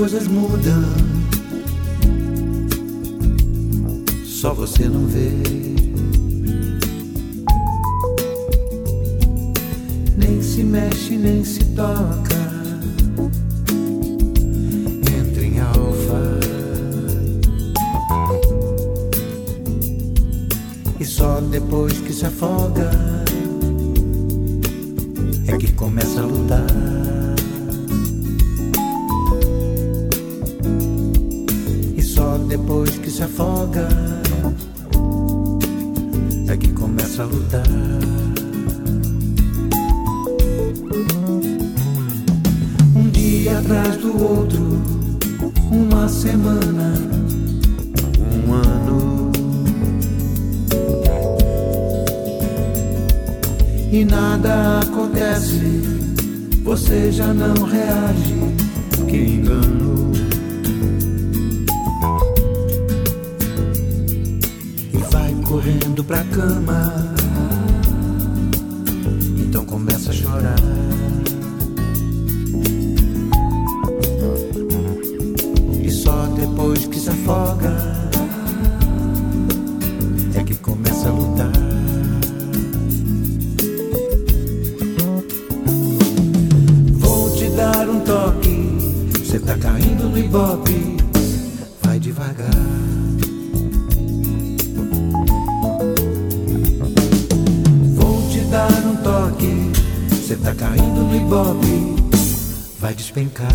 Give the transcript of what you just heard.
coisas mudam. Só você não vê. Nem se mexe, nem se toca. Entra em alfa. E só depois que se afoga é que começa a lutar. Depois que se afoga é que começa a lutar. Um dia atrás do outro, uma semana, um ano. E nada acontece, você já não reage. Que engano. Correndo pra cama. Então começa a chorar. E só depois que se afoga é que começa a lutar. Vou te dar um toque. Você tá caindo no ibope. Vai devagar. Tá caindo no ibope, vai despencar.